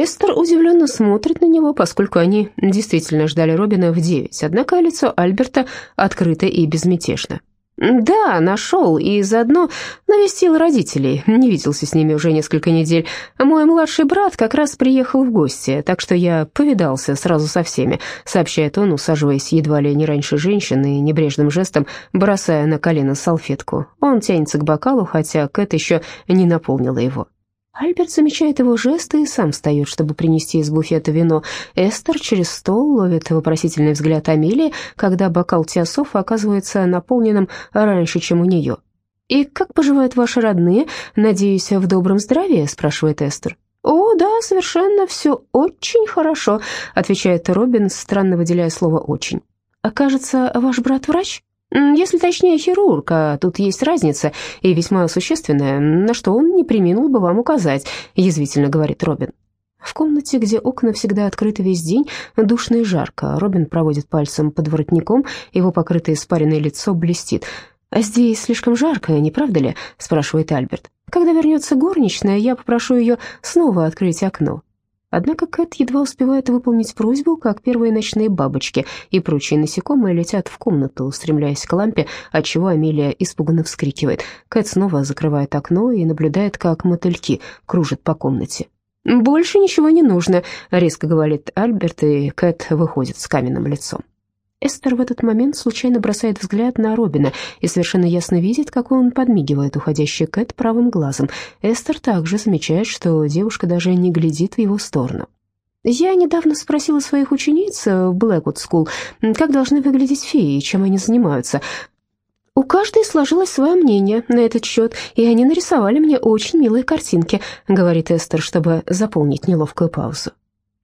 Эстер удивленно смотрит на него, поскольку они действительно ждали Робина в девять, однако лицо Альберта открыто и безмятежно. «Да, нашел, и заодно навестил родителей. Не виделся с ними уже несколько недель. Мой младший брат как раз приехал в гости, так что я повидался сразу со всеми», сообщает он, усаживаясь едва ли не раньше женщины и небрежным жестом бросая на колено салфетку. Он тянется к бокалу, хотя Кэт еще не наполнила его. Альберт замечает его жесты и сам встает, чтобы принести из буфета вино. Эстер через стол ловит вопросительный взгляд Амелии, когда бокал Теософа оказывается наполненным раньше, чем у нее. «И как поживают ваши родные? Надеюсь, в добром здравии?» – спрашивает Эстер. «О, да, совершенно все очень хорошо», – отвечает Робин, странно выделяя слово «очень». «А кажется, ваш брат врач?» Если точнее хирург, а тут есть разница, и весьма существенная, на что он не приминул бы вам указать, язвительно говорит Робин. В комнате, где окна всегда открыты весь день, душно и жарко. Робин проводит пальцем под воротником, его покрытое испаренное лицо блестит. «А здесь слишком жарко, не правда ли?» – спрашивает Альберт. «Когда вернется горничная, я попрошу ее снова открыть окно. Однако Кэт едва успевает выполнить просьбу, как первые ночные бабочки и прочие насекомые летят в комнату, устремляясь к лампе, отчего Амелия испуганно вскрикивает. Кэт снова закрывает окно и наблюдает, как мотыльки кружат по комнате. «Больше ничего не нужно», — резко говорит Альберт, и Кэт выходит с каменным лицом. Эстер в этот момент случайно бросает взгляд на Робина и совершенно ясно видит, как он подмигивает уходящей Кэт правым глазом. Эстер также замечает, что девушка даже не глядит в его сторону. Я недавно спросила своих учениц в Блэквуд Скул, как должны выглядеть феи и чем они занимаются. У каждой сложилось свое мнение на этот счет, и они нарисовали мне очень милые картинки, говорит Эстер, чтобы заполнить неловкую паузу.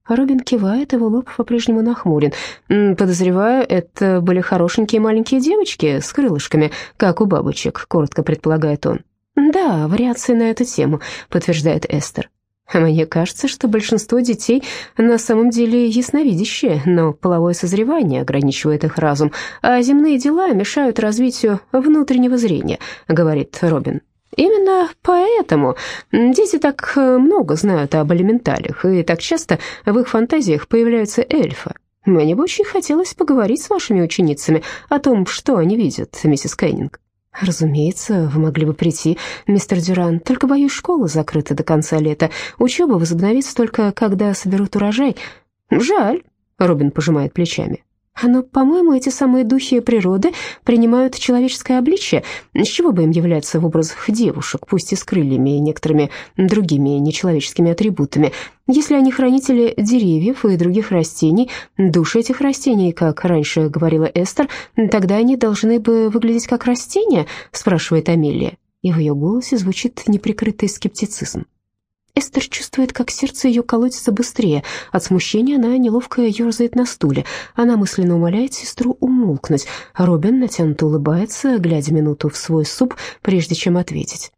Робин кивает, его лоб по-прежнему нахмурен. «Подозреваю, это были хорошенькие маленькие девочки с крылышками, как у бабочек», — коротко предполагает он. «Да, вариации на эту тему», — подтверждает Эстер. «Мне кажется, что большинство детей на самом деле ясновидящие, но половое созревание ограничивает их разум, а земные дела мешают развитию внутреннего зрения», — говорит Робин. Именно поэтому дети так э, много знают об элементалях, и так часто в их фантазиях появляются эльфы. Мне бы очень хотелось поговорить с вашими ученицами о том, что они видят, миссис Кеннинг. Разумеется, вы могли бы прийти, мистер Дюран, только, боюсь, школа закрыта до конца лета. Учеба возобновится только, когда соберут урожай. Жаль, Робин пожимает плечами. Но, по-моему, эти самые духи природы принимают человеческое обличие, с чего бы им являться в образах девушек, пусть и с крыльями и некоторыми другими нечеловеческими атрибутами. Если они хранители деревьев и других растений, души этих растений, как раньше говорила Эстер, тогда они должны бы выглядеть как растения, спрашивает Амелия, и в ее голосе звучит неприкрытый скептицизм. Эстер чувствует, как сердце ее колотится быстрее. От смущения она неловко ерзает на стуле. Она мысленно умоляет сестру умолкнуть. Робин натянуто улыбается, глядя минуту в свой суп, прежде чем ответить.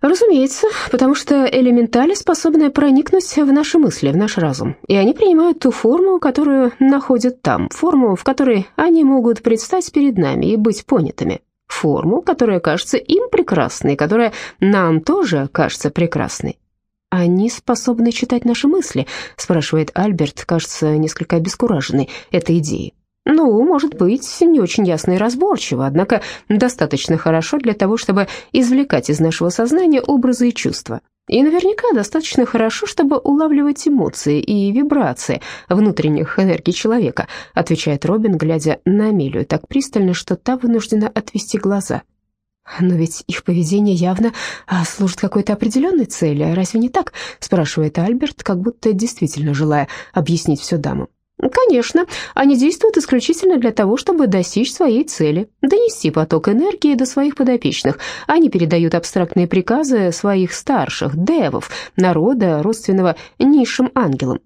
Разумеется, потому что элементали способны проникнуть в наши мысли, в наш разум, и они принимают ту форму, которую находят там, форму, в которой они могут предстать перед нами и быть понятыми форму, которая кажется им прекрасной, которая нам тоже кажется прекрасной. «Они способны читать наши мысли?» – спрашивает Альберт, кажется, несколько обескураженный этой идеей. «Ну, может быть, не очень ясно и разборчиво, однако достаточно хорошо для того, чтобы извлекать из нашего сознания образы и чувства. И наверняка достаточно хорошо, чтобы улавливать эмоции и вибрации внутренних энергий человека, отвечает Робин, глядя на Амелию так пристально, что та вынуждена отвести глаза. «Но ведь их поведение явно а, служит какой-то определенной цели, разве не так?» спрашивает Альберт, как будто действительно желая объяснить все дамам. Конечно, они действуют исключительно для того, чтобы достичь своей цели, донести поток энергии до своих подопечных. Они передают абстрактные приказы своих старших, девов, народа, родственного низшим ангелам.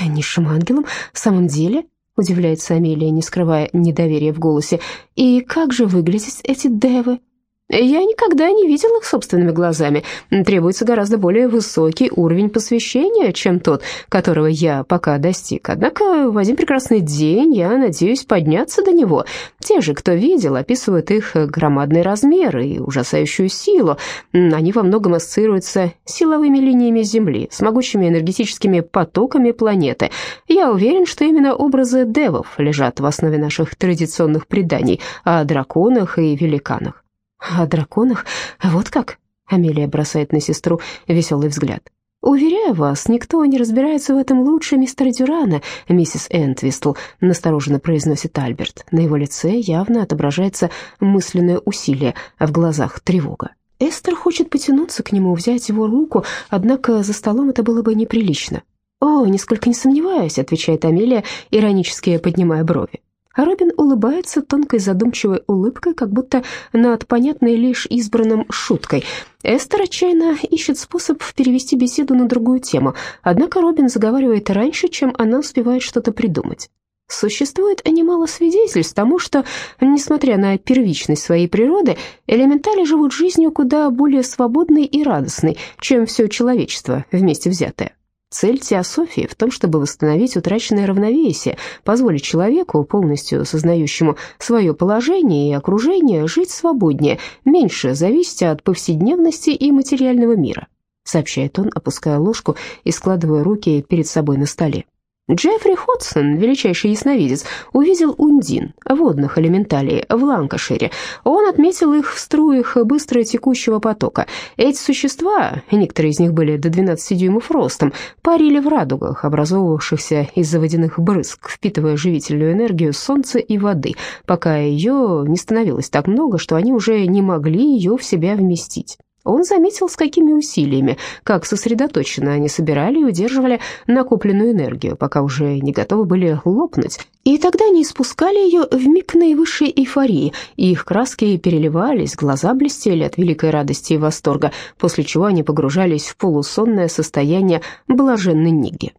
Низшим ангелам? В самом деле? Удивляется Амелия, не скрывая недоверия в голосе. И как же выглядят эти девы? Я никогда не видел их собственными глазами. Требуется гораздо более высокий уровень посвящения, чем тот, которого я пока достиг. Однако в один прекрасный день я надеюсь подняться до него. Те же, кто видел, описывают их громадные размеры и ужасающую силу. Они во многом ассоциируются с силовыми линиями Земли, с могучими энергетическими потоками планеты. Я уверен, что именно образы девов лежат в основе наших традиционных преданий о драконах и великанах. О драконах? Вот как? Амелия бросает на сестру веселый взгляд. «Уверяю вас, никто не разбирается в этом лучше мистера Дюрана, миссис Энтвистл», настороженно произносит Альберт. На его лице явно отображается мысленное усилие, а в глазах тревога. Эстер хочет потянуться к нему, взять его руку, однако за столом это было бы неприлично. «О, нисколько не сомневаюсь», — отвечает Амелия, иронически поднимая брови. А Робин улыбается тонкой задумчивой улыбкой, как будто над понятной лишь избранным шуткой. Эстер отчаянно ищет способ перевести беседу на другую тему, однако Робин заговаривает раньше, чем она успевает что-то придумать. Существует немало свидетельств тому, что, несмотря на первичность своей природы, элементали живут жизнью куда более свободной и радостной, чем все человечество вместе взятое. Цель теософии в том, чтобы восстановить утраченное равновесие, позволить человеку, полностью сознающему свое положение и окружение, жить свободнее, меньше зависеть от повседневности и материального мира, сообщает он, опуская ложку и складывая руки перед собой на столе. Джеффри Ходсон, величайший ясновидец, увидел ундин, водных элементалей, в Ланкашире. Он отметил их в струях быстро текущего потока. Эти существа, некоторые из них были до 12 дюймов ростом, парили в радугах, образовывавшихся из-за водяных брызг, впитывая живительную энергию солнца и воды, пока ее не становилось так много, что они уже не могли ее в себя вместить. Он заметил, с какими усилиями, как сосредоточенно они собирали и удерживали накопленную энергию, пока уже не готовы были лопнуть. И тогда они испускали ее в миг наивысшей эйфории, и их краски переливались, глаза блестели от великой радости и восторга, после чего они погружались в полусонное состояние блаженной ниги.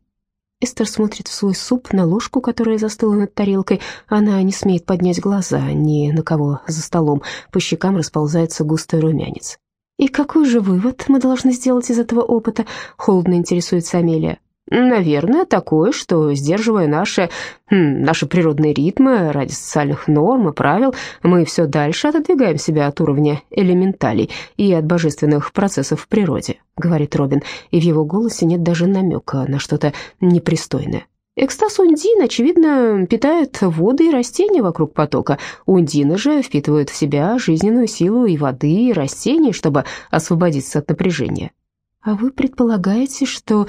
Эстер смотрит в свой суп на ложку, которая застыла над тарелкой. Она не смеет поднять глаза ни на кого за столом. По щекам расползается густой румянец. «И какой же вывод мы должны сделать из этого опыта?» — холодно интересуется Амелия. «Наверное, такое, что, сдерживая наши, хм, наши природные ритмы ради социальных норм и правил, мы все дальше отодвигаем себя от уровня элементалей и от божественных процессов в природе», — говорит Робин, и в его голосе нет даже намека на что-то непристойное. Экстаз ундин, очевидно, питает воды и растения вокруг потока. Ундины же впитывают в себя жизненную силу и воды, и растений, чтобы освободиться от напряжения. А вы предполагаете, что,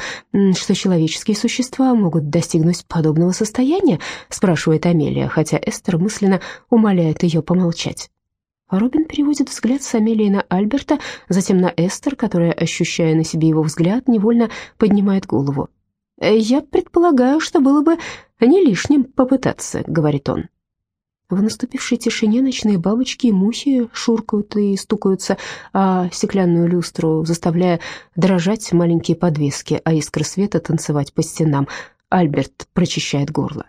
что человеческие существа могут достигнуть подобного состояния? спрашивает Амелия, хотя Эстер мысленно умоляет ее помолчать. Робин переводит взгляд с Амелии на Альберта, затем на Эстер, которая, ощущая на себе его взгляд, невольно поднимает голову. «Я предполагаю, что было бы не лишним попытаться», — говорит он. В наступившей тишине ночные бабочки и мухи шуркают и стукаются о стеклянную люстру, заставляя дрожать маленькие подвески, а искры света танцевать по стенам. Альберт прочищает горло.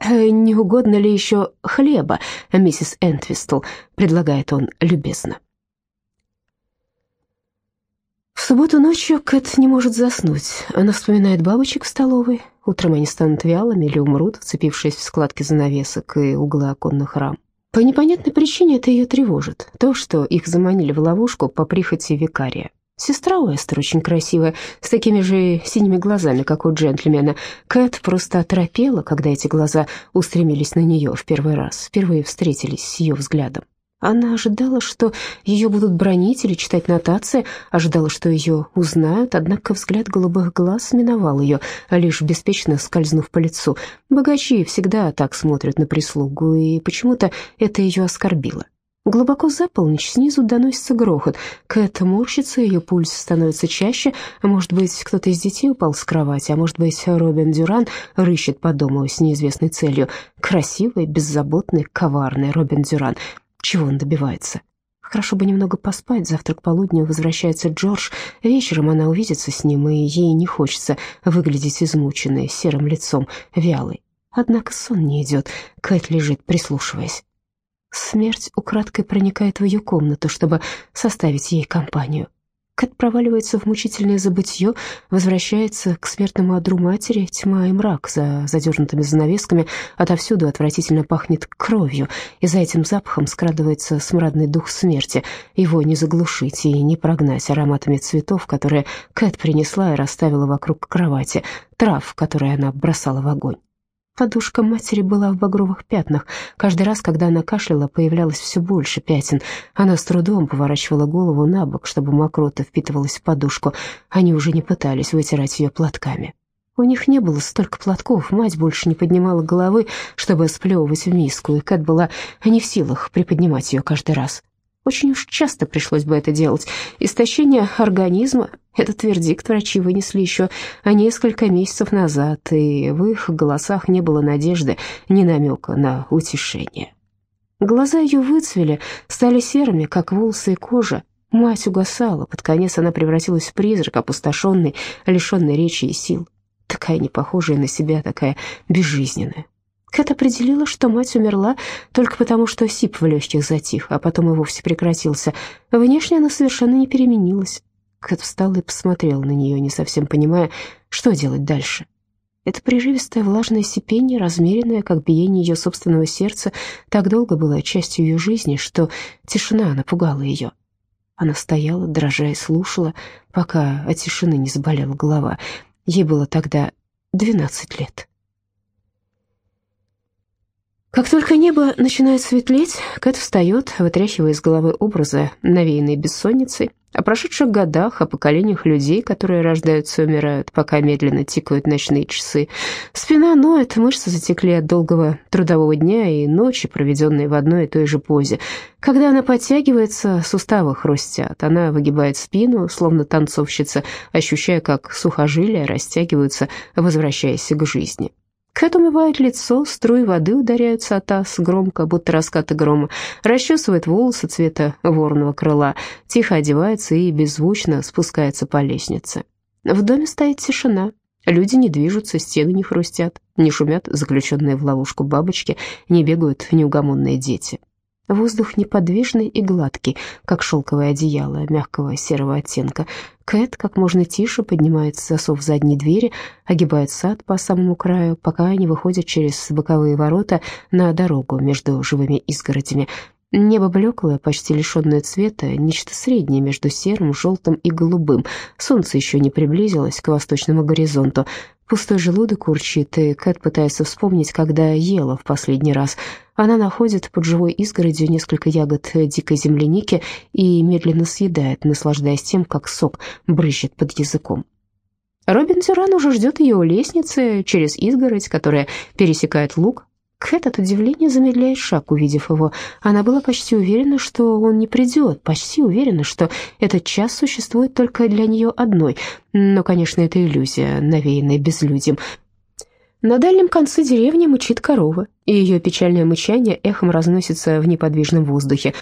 «Э, «Не угодно ли еще хлеба, миссис Энтвистл?» — предлагает он любезно. В субботу ночью Кэт не может заснуть. Она вспоминает бабочек в столовой. Утром они станут вялыми или умрут, вцепившись в складки занавесок и углы оконных рам. По непонятной причине это ее тревожит. То, что их заманили в ловушку по прихоти викария. Сестра у Эстер очень красивая, с такими же синими глазами, как у джентльмена. Кэт просто оторопела, когда эти глаза устремились на нее в первый раз, впервые встретились с ее взглядом. Она ожидала, что ее будут бронить или читать нотации, ожидала, что ее узнают, однако взгляд голубых глаз миновал ее, лишь беспечно скользнув по лицу. Богачи всегда так смотрят на прислугу, и почему-то это ее оскорбило. Глубоко за полночь снизу доносится грохот. Кэт морщится, ее пульс становится чаще. Может быть, кто-то из детей упал с кровати, а может быть, Робин Дюран рыщет по дому с неизвестной целью. Красивый, беззаботный, коварный Робин Дюран — чего он добивается? Хорошо бы немного поспать, завтра к полудню возвращается Джордж. Вечером она увидится с ним, и ей не хочется выглядеть измученной, серым лицом, вялой. Однако сон не идет, Кэт лежит, прислушиваясь. Смерть украдкой проникает в ее комнату, чтобы составить ей компанию. Кэт проваливается в мучительное забытье, возвращается к смертному одру матери, тьма и мрак за задернутыми занавесками, отовсюду отвратительно пахнет кровью, и за этим запахом скрадывается смрадный дух смерти. Его не заглушить и не прогнать ароматами цветов, которые Кэт принесла и расставила вокруг кровати, трав, которые она бросала в огонь. Подушка матери была в багровых пятнах. Каждый раз, когда она кашляла, появлялось все больше пятен. Она с трудом поворачивала голову на бок, чтобы мокрота впитывалась в подушку. Они уже не пытались вытирать ее платками. У них не было столько платков, мать больше не поднимала головы, чтобы сплевывать в миску, и Кэт была не в силах приподнимать ее каждый раз. Очень уж часто пришлось бы это делать. Истощение организма — этот вердикт врачи вынесли еще несколько месяцев назад, и в их голосах не было надежды, ни намека на утешение. Глаза ее выцвели, стали серыми, как волосы и кожа. Мать угасала, под конец она превратилась в призрак, опустошенный, лишенный речи и сил. Такая непохожая на себя, такая безжизненная. Кэт определила, что мать умерла только потому, что сип в легких затих, а потом и вовсе прекратился. Внешне она совершенно не переменилась. Кэт встала и посмотрела на нее, не совсем понимая, что делать дальше. Это прерывистое влажное сипение, размеренное, как биение ее собственного сердца, так долго было частью ее жизни, что тишина напугала ее. Она стояла, дрожа и слушала, пока от тишины не заболела голова. Ей было тогда двенадцать лет. Как только небо начинает светлеть, Кэт встает, вытряхивая из головы образы, навеянные бессонницей, о прошедших годах, о поколениях людей, которые рождаются и умирают, пока медленно тикают ночные часы. Спина ноет, мышцы затекли от долгого трудового дня и ночи, проведенные в одной и той же позе. Когда она подтягивается, суставы хрустят, она выгибает спину, словно танцовщица, ощущая, как сухожилия растягиваются, возвращаясь к жизни. Кэт умывает лицо, струи воды ударяются о таз громко, будто раскаты грома, расчесывает волосы цвета ворного крыла, тихо одевается и беззвучно спускается по лестнице. В доме стоит тишина, люди не движутся, стены не хрустят, не шумят заключенные в ловушку бабочки, не бегают неугомонные дети. Воздух неподвижный и гладкий, как шелковое одеяло мягкого серого оттенка. Кэт как можно тише поднимает засов задней двери, огибает сад по самому краю, пока они выходят через боковые ворота на дорогу между живыми изгородями. Небо блеклое, почти лишенное цвета, нечто среднее между серым, желтым и голубым. Солнце еще не приблизилось к восточному горизонту. Пустой желудок урчит, и Кэт пытается вспомнить, когда ела в последний раз. Она находит под живой изгородью несколько ягод дикой земляники и медленно съедает, наслаждаясь тем, как сок брызжет под языком. Робин Тюран уже ждет ее у лестницы через изгородь, которая пересекает луг, Кэт от удивления замедляет шаг, увидев его. Она была почти уверена, что он не придет, почти уверена, что этот час существует только для нее одной. Но, конечно, это иллюзия, навеянная безлюдьем. На дальнем конце деревни мычит корова, и ее печальное мычание эхом разносится в неподвижном воздухе.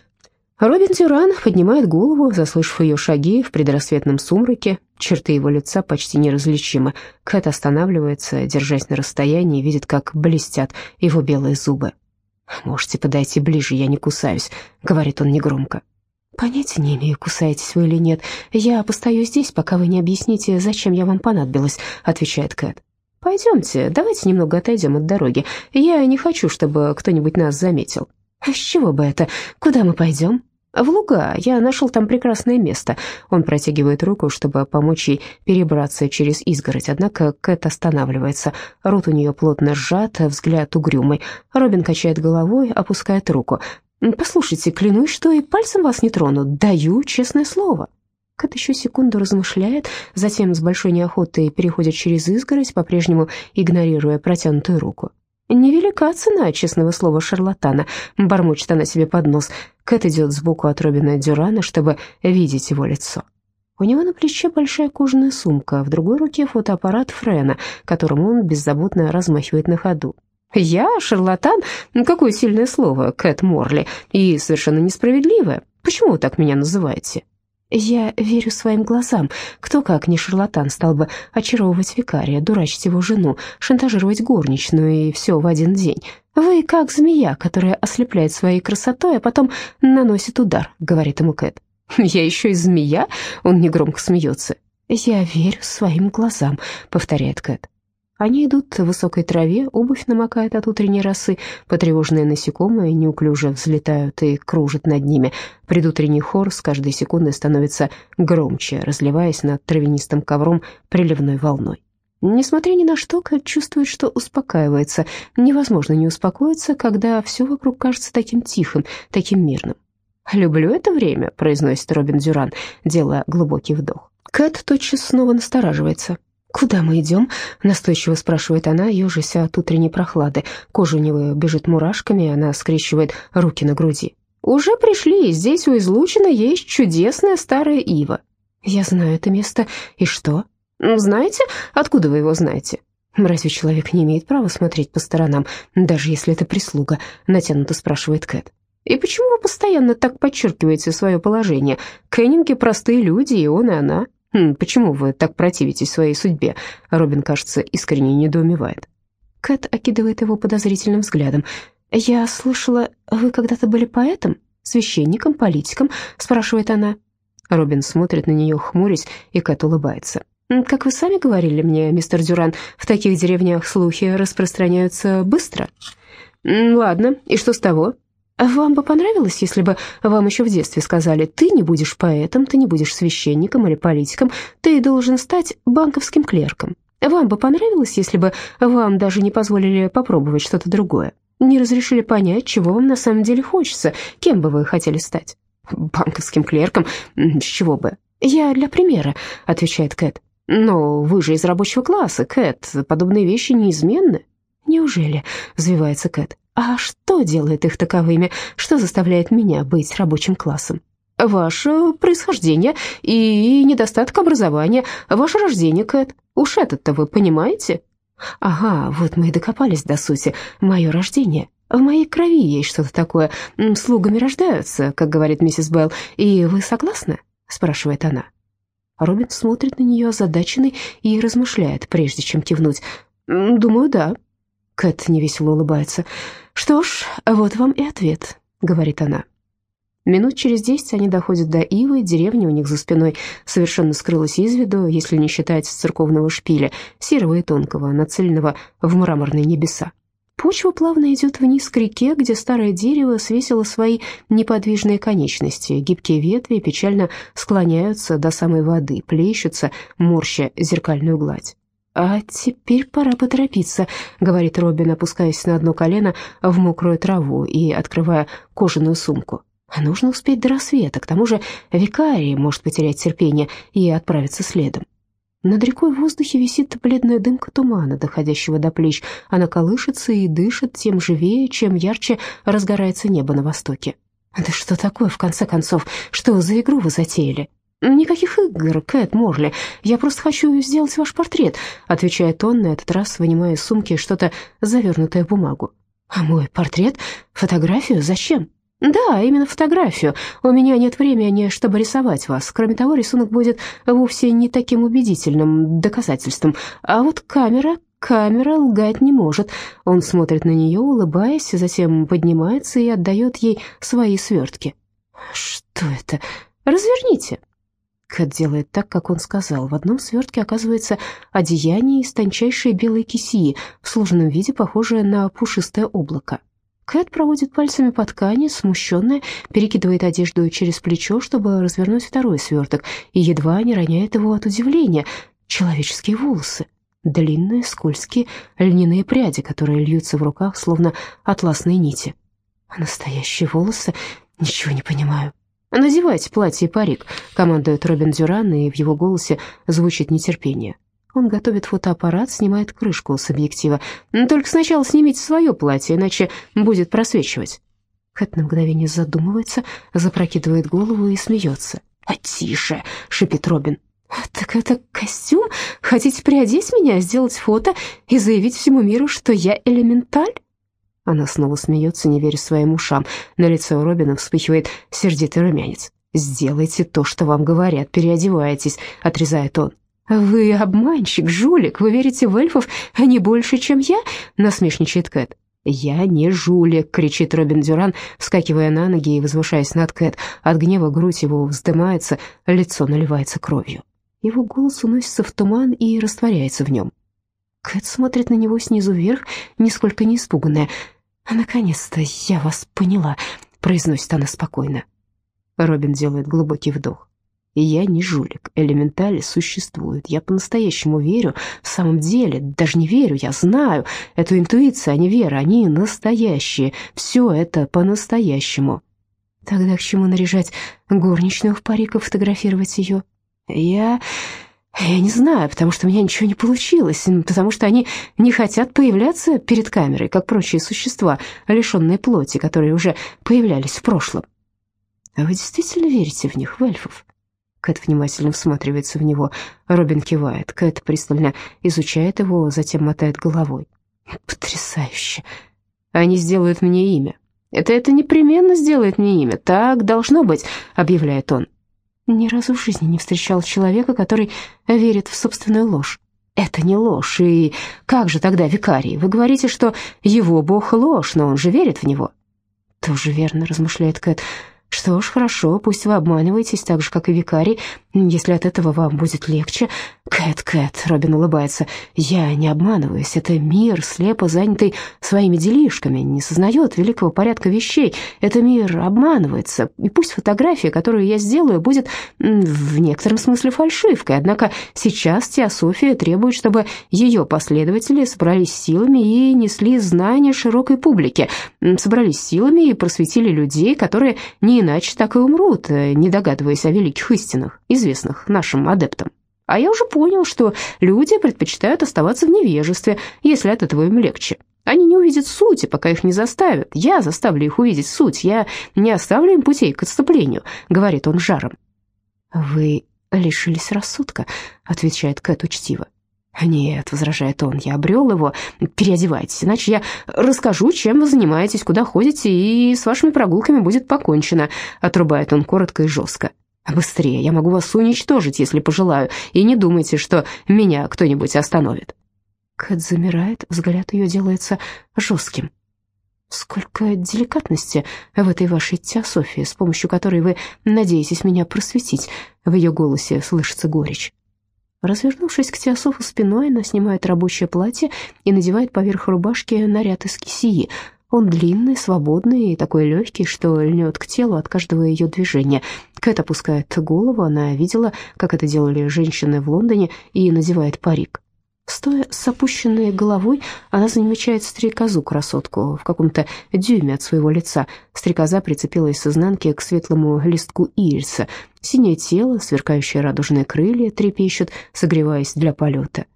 Робин Дюран поднимает голову, заслышав ее шаги в предрассветном сумраке. Черты его лица почти неразличимы. Кэт останавливается, держась на расстоянии, видит, как блестят его белые зубы. «Можете подойти ближе, я не кусаюсь», — говорит он негромко. «Понятия не имею, кусаетесь вы или нет. Я постою здесь, пока вы не объясните, зачем я вам понадобилась», — отвечает Кэт. «Пойдемте, давайте немного отойдем от дороги. Я не хочу, чтобы кто-нибудь нас заметил». «С чего бы это? Куда мы пойдем?» «В луга. Я нашел там прекрасное место». Он протягивает руку, чтобы помочь ей перебраться через изгородь, однако Кэт останавливается. Рот у нее плотно сжат, взгляд угрюмый. Робин качает головой, опускает руку. «Послушайте, клянусь, что и пальцем вас не трону. Даю честное слово». Кэт еще секунду размышляет, затем с большой неохотой переходит через изгородь, по-прежнему игнорируя протянутую руку. «Невелика цена честного слова шарлатана», — бормочет она себе под нос. Кэт идет сбоку от Робина Дюрана, чтобы видеть его лицо. У него на плече большая кожаная сумка, в другой руке фотоаппарат Френа, которым он беззаботно размахивает на ходу. «Я шарлатан? Какое сильное слово, Кэт Морли, и совершенно несправедливое. Почему вы так меня называете?» Я верю своим глазам. Кто, как не шарлатан, стал бы очаровывать викария, дурачить его жену, шантажировать горничную и все в один день. Вы как змея, которая ослепляет своей красотой, а потом наносит удар, говорит ему Кэт. Я еще и змея? Он негромко смеется. Я верю своим глазам, повторяет Кэт. Они идут в высокой траве, обувь намокает от утренней росы, потревоженные насекомые неуклюже взлетают и кружат над ними. Предутренний хор с каждой секундой становится громче, разливаясь над травянистым ковром приливной волной. Несмотря ни на что, Кэт чувствует, что успокаивается. Невозможно не успокоиться, когда все вокруг кажется таким тихим, таким мирным. «Люблю это время», — произносит Робин Дюран, делая глубокий вдох. Кэт тотчас снова настораживается. «Куда мы идем?» — настойчиво спрашивает она, ежась от утренней прохлады. Кожа у него бежит мурашками, она скрещивает руки на груди. «Уже пришли, здесь у излучина есть чудесная старая ива». «Я знаю это место. И что?» «Знаете? Откуда вы его знаете?» «Разве человек не имеет права смотреть по сторонам, даже если это прислуга?» — натянуто спрашивает Кэт. «И почему вы постоянно так подчеркиваете свое положение? Кеннинги простые люди, и он, и она. Хм, «Почему вы так противитесь своей судьбе?» Робин, кажется, искренне недоумевает. Кэт окидывает его подозрительным взглядом. «Я слышала, вы когда-то были поэтом, священником, политиком?» спрашивает она. Робин смотрит на нее, хмурясь, и Кэт улыбается. «Как вы сами говорили мне, мистер Дюран, в таких деревнях слухи распространяются быстро». «Ладно, и что с того?» Вам бы понравилось, если бы вам еще в детстве сказали, ты не будешь поэтом, ты не будешь священником или политиком, ты должен стать банковским клерком. Вам бы понравилось, если бы вам даже не позволили попробовать что-то другое, не разрешили понять, чего вам на самом деле хочется, кем бы вы хотели стать? Банковским клерком? С чего бы? Я для примера, отвечает Кэт. Но вы же из рабочего класса, Кэт, подобные вещи неизменны. Неужели? взвивается Кэт. А что делает их таковыми? Что заставляет меня быть рабочим классом? Ваше происхождение и недостаток образования, ваше рождение, Кэт. Уж этот-то вы понимаете? Ага, вот мы и докопались до сути. Мое рождение. В моей крови есть что-то такое. Слугами рождаются, как говорит миссис Белл. И вы согласны? Спрашивает она. Робин смотрит на нее озадаченный и размышляет, прежде чем кивнуть. «Думаю, да». Кэт невесело улыбается. «Что ж, вот вам и ответ», — говорит она. Минут через десять они доходят до Ивы, деревня у них за спиной совершенно скрылась из виду, если не считать церковного шпиля, серого и тонкого, нацеленного в мраморные небеса. Почва плавно идет вниз к реке, где старое дерево свесило свои неподвижные конечности. Гибкие ветви печально склоняются до самой воды, плещутся, морща зеркальную гладь. «А теперь пора поторопиться», — говорит Робин, опускаясь на одно колено в мокрую траву и открывая кожаную сумку. «Нужно успеть до рассвета, к тому же викарий может потерять терпение и отправиться следом». Над рекой в воздухе висит бледная дымка тумана, доходящего до плеч. Она колышется и дышит тем живее, чем ярче разгорается небо на востоке. «Да что такое, в конце концов? Что за игру вы затеяли?» «Никаких игр, Кэт Морли. Я просто хочу сделать ваш портрет», — отвечает он, на этот раз вынимая из сумки что-то завернутое в бумагу. «А мой портрет? Фотографию? Зачем?» «Да, именно фотографию. У меня нет времени, чтобы рисовать вас. Кроме того, рисунок будет вовсе не таким убедительным доказательством. А вот камера, камера лгать не может». Он смотрит на нее, улыбаясь, затем поднимается и отдает ей свои свертки. «Что это? Разверните». Кэт делает так, как он сказал. В одном свертке оказывается одеяние из тончайшей белой кисии, в сложенном виде похожее на пушистое облако. Кэт проводит пальцами по ткани, смущенная, перекидывает одежду через плечо, чтобы развернуть второй сверток, и едва не роняет его от удивления. Человеческие волосы. Длинные, скользкие, льняные пряди, которые льются в руках, словно атласные нити. Настоящие волосы? Ничего не понимаю. «Надевайте платье и парик», — командует Робин Дюран, и в его голосе звучит нетерпение. Он готовит фотоаппарат, снимает крышку с объектива. «Только сначала снимите свое платье, иначе будет просвечивать». Кэт на мгновение задумывается, запрокидывает голову и смеется. «А тише!» — шипит Робин. «Так это костюм? Хотите приодеть меня, сделать фото и заявить всему миру, что я элементаль?» Она снова смеется, не веря своим ушам. На лице у Робина вспыхивает сердитый румянец. «Сделайте то, что вам говорят, переодевайтесь», — отрезает он. «Вы обманщик, жулик, вы верите в эльфов не больше, чем я?» — насмешничает Кэт. «Я не жулик!» — кричит Робин Дюран, вскакивая на ноги и возвышаясь над Кэт. От гнева грудь его вздымается, лицо наливается кровью. Его голос уносится в туман и растворяется в нем. Кэт смотрит на него снизу вверх, нисколько не испуганная. «Наконец-то я вас поняла», — произносит она спокойно. Робин делает глубокий вдох. Я не жулик, элементали существуют. Я по-настоящему верю, в самом деле, даже не верю, я знаю. Эту интуицию, а не вера, они настоящие. Все это по-настоящему. Тогда к чему наряжать горничную в парик и фотографировать ее? Я... Я не знаю, потому что у меня ничего не получилось, потому что они не хотят появляться перед камерой, как прочие существа, лишенные плоти, которые уже появлялись в прошлом. А вы действительно верите в них, в эльфов? Кэт внимательно всматривается в него. Робин кивает. Кэт пристально изучает его, затем мотает головой. «Потрясающе! Они сделают мне имя. Это это непременно сделает мне имя. Так должно быть», — объявляет он. Ни разу в жизни не встречал человека, который верит в собственную ложь. Это не ложь, и как же тогда викарий? Вы говорите, что его бог ложь, но он же верит в него. Тоже верно, размышляет Кэт. Что ж, хорошо, пусть вы обманываетесь так же, как и викарий, если от этого вам будет легче. Кэт, Кэт, Робин улыбается, я не обманываюсь, это мир, слепо занятый своими делишками, не сознает великого порядка вещей. Это мир обманывается, и пусть фотография, которую я сделаю, будет в некотором смысле фальшивкой, однако сейчас теософия требует, чтобы ее последователи собрались силами и несли знания широкой публике, собрались силами и просветили людей, которые не иначе так и умрут, э, не догадываясь о великих истинах, известных нашим адептам. А я уже понял, что люди предпочитают оставаться в невежестве, если от этого им легче. Они не увидят сути, пока их не заставят. Я заставлю их увидеть суть, я не оставлю им путей к отступлению», — говорит он жаром. «Вы лишились рассудка», — отвечает Кэт учтиво. «Нет», — возражает он, — «я обрел его. Переодевайтесь, иначе я расскажу, чем вы занимаетесь, куда ходите, и с вашими прогулками будет покончено», — отрубает он коротко и жестко. «Быстрее, я могу вас уничтожить, если пожелаю, и не думайте, что меня кто-нибудь остановит». Кэт замирает, взгляд ее делается жестким. «Сколько деликатности в этой вашей теософии, с помощью которой вы надеетесь меня просветить», — в ее голосе слышится горечь. Развернувшись к Теософу спиной, она снимает рабочее платье и надевает поверх рубашки наряд из кисии. Он длинный, свободный и такой легкий, что льнет к телу от каждого ее движения. Кэт опускает голову, она видела, как это делали женщины в Лондоне, и надевает парик. Стоя с опущенной головой, она замечает стрекозу-красотку в каком-то дюйме от своего лица. Стрекоза прицепилась с изнанки к светлому листку ильса. Синее тело, сверкающие радужные крылья трепещут, согреваясь для полета.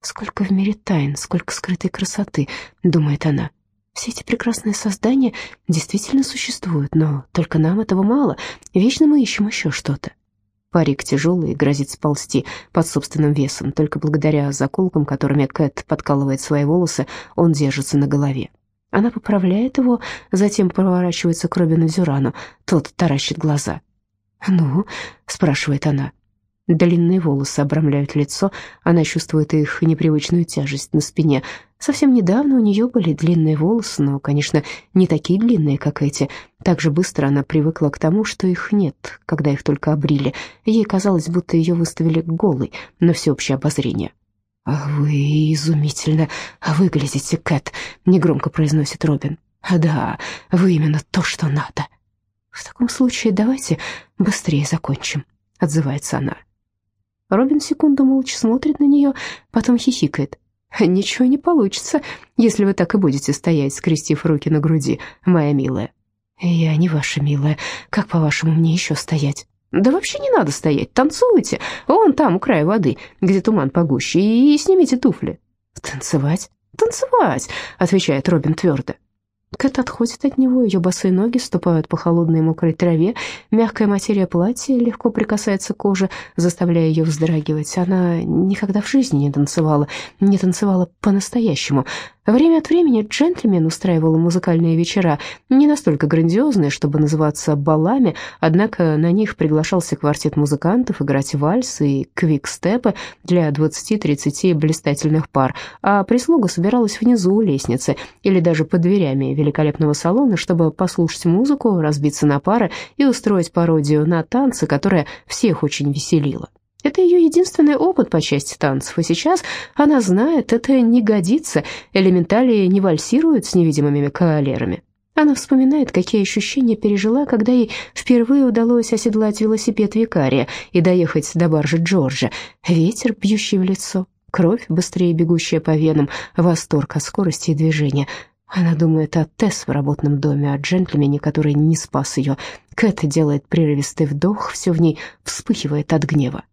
«Сколько в мире тайн, сколько скрытой красоты», — думает она. «Все эти прекрасные создания действительно существуют, но только нам этого мало. Вечно мы ищем еще что-то. Парик тяжелый и грозит сползти под собственным весом. Только благодаря заколкам, которыми Кэт подкалывает свои волосы, он держится на голове. Она поправляет его, затем поворачивается к Робину Зюрану. Тот таращит глаза. «Ну?» — спрашивает она. Длинные волосы обрамляют лицо, она чувствует их непривычную тяжесть на спине. Совсем недавно у нее были длинные волосы, но, конечно, не такие длинные, как эти. Так же быстро она привыкла к тому, что их нет, когда их только обрили. Ей казалось, будто ее выставили голой на всеобщее обозрение. «Вы изумительно выглядите, Кэт», — негромко произносит Робин. «Да, вы именно то, что надо». «В таком случае давайте быстрее закончим», — отзывается она. Робин секунду молча смотрит на нее, потом хихикает. «Ничего не получится, если вы так и будете стоять, скрестив руки на груди, моя милая». «Я не ваша милая. Как, по-вашему, мне еще стоять?» «Да вообще не надо стоять, танцуйте. Вон там, у края воды, где туман погуще, и снимите туфли». «Танцевать?» «Танцевать», — отвечает Робин твердо. Кэт отходит от него, ее босые ноги ступают по холодной мокрой траве, мягкая материя платья легко прикасается к коже, заставляя ее вздрагивать. Она никогда в жизни не танцевала, не танцевала по-настоящему. Время от времени джентльмен устраивал музыкальные вечера, не настолько грандиозные, чтобы называться балами, однако на них приглашался квартет музыкантов играть вальсы и квикстепы для 20-30 блистательных пар, а прислуга собиралась внизу у лестницы или даже под дверями великолепного салона, чтобы послушать музыку, разбиться на пары и устроить пародию на танцы, которая всех очень веселила. Это ее единственный опыт по части танцев, и сейчас она знает, это не годится, элементали не вальсируют с невидимыми кавалерами. Она вспоминает, какие ощущения пережила, когда ей впервые удалось оседлать велосипед викария и доехать до баржи Джорджа. Ветер, бьющий в лицо, кровь, быстрее бегущая по венам, восторг от скорости и движения. Она думает о Тесс в работном доме, о джентльмене, который не спас ее. Кэт делает прерывистый вдох, все в ней вспыхивает от гнева.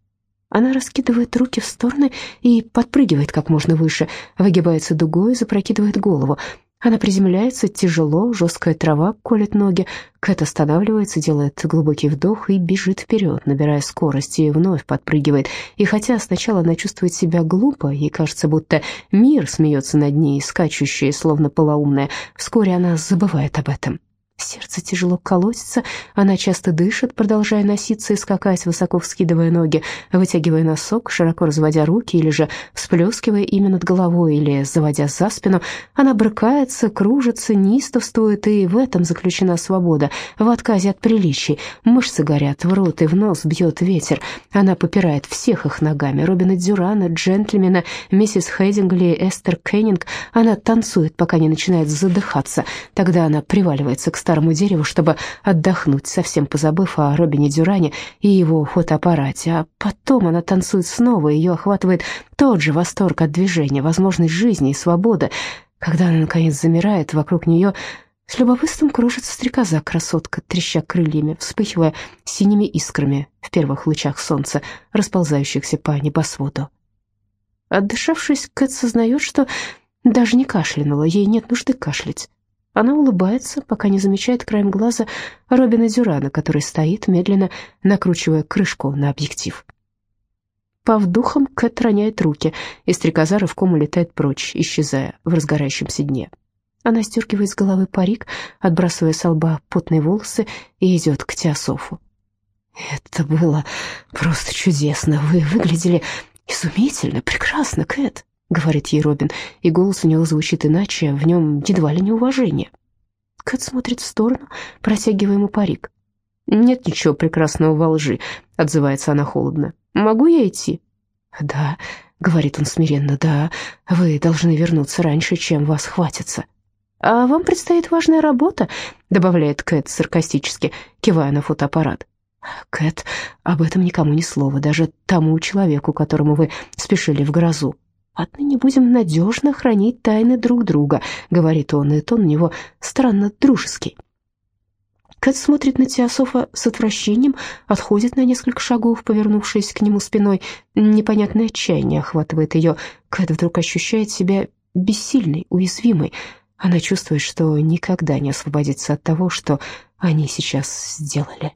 Она раскидывает руки в стороны и подпрыгивает как можно выше, выгибается дугой и запрокидывает голову. Она приземляется тяжело, жесткая трава колет ноги. Кэт останавливается, делает глубокий вдох и бежит вперед, набирая скорость, и вновь подпрыгивает. И хотя сначала она чувствует себя глупо, ей кажется, будто мир смеется над ней, скачущая, словно полоумная, вскоре она забывает об этом. Сердце тяжело колотится, она часто дышит, продолжая носиться и скакать, высоко вскидывая ноги, вытягивая носок, широко разводя руки или же всплескивая ими над головой или заводя за спину. Она брыкается, кружится, неистовствует, и в этом заключена свобода, в отказе от приличий. Мышцы горят, в рот и в нос бьет ветер. Она попирает всех их ногами, Робина Дюрана, джентльмена, миссис Хейдингли, Эстер Кеннинг. Она танцует, пока не начинает задыхаться. Тогда она приваливается к старому дереву, чтобы отдохнуть, совсем позабыв о Робине Дюране и его фотоаппарате. А потом она танцует снова, ее охватывает тот же восторг от движения, возможность жизни и свободы. Когда она, наконец, замирает, вокруг нее с любопытством кружится стрекоза, красотка, треща крыльями, вспыхивая синими искрами в первых лучах солнца, расползающихся по небосводу. Отдышавшись, Кэт сознает, что даже не кашлянула, ей нет нужды кашлять. Она улыбается, пока не замечает краем глаза Робина Дюрана, который стоит, медленно накручивая крышку на объектив. Пав духом, Кэт роняет руки, и стрекоза рывком улетает прочь, исчезая в разгорающемся дне. Она стергивает с головы парик, отбрасывая с лба потные волосы, и идет к Теософу. «Это было просто чудесно. Вы выглядели изумительно, прекрасно, Кэт», — говорит ей Робин, и голос у него звучит иначе, в нем едва ли не уважение. Кэт смотрит в сторону, протягивая ему парик. «Нет ничего прекрасного во лжи», — отзывается она холодно. «Могу я идти?» «Да», — говорит он смиренно, — «да, вы должны вернуться раньше, чем вас хватится». «А вам предстоит важная работа», — добавляет Кэт саркастически, кивая на фотоаппарат. «Кэт, об этом никому ни слова, даже тому человеку, которому вы спешили в грозу». «Отныне будем надежно хранить тайны друг друга», — говорит он, и тон у него странно дружеский. Кэт смотрит на Теософа с отвращением, отходит на несколько шагов, повернувшись к нему спиной. Непонятное отчаяние охватывает ее. Кэт вдруг ощущает себя бессильной, уязвимой. Она чувствует, что никогда не освободится от того, что они сейчас сделали.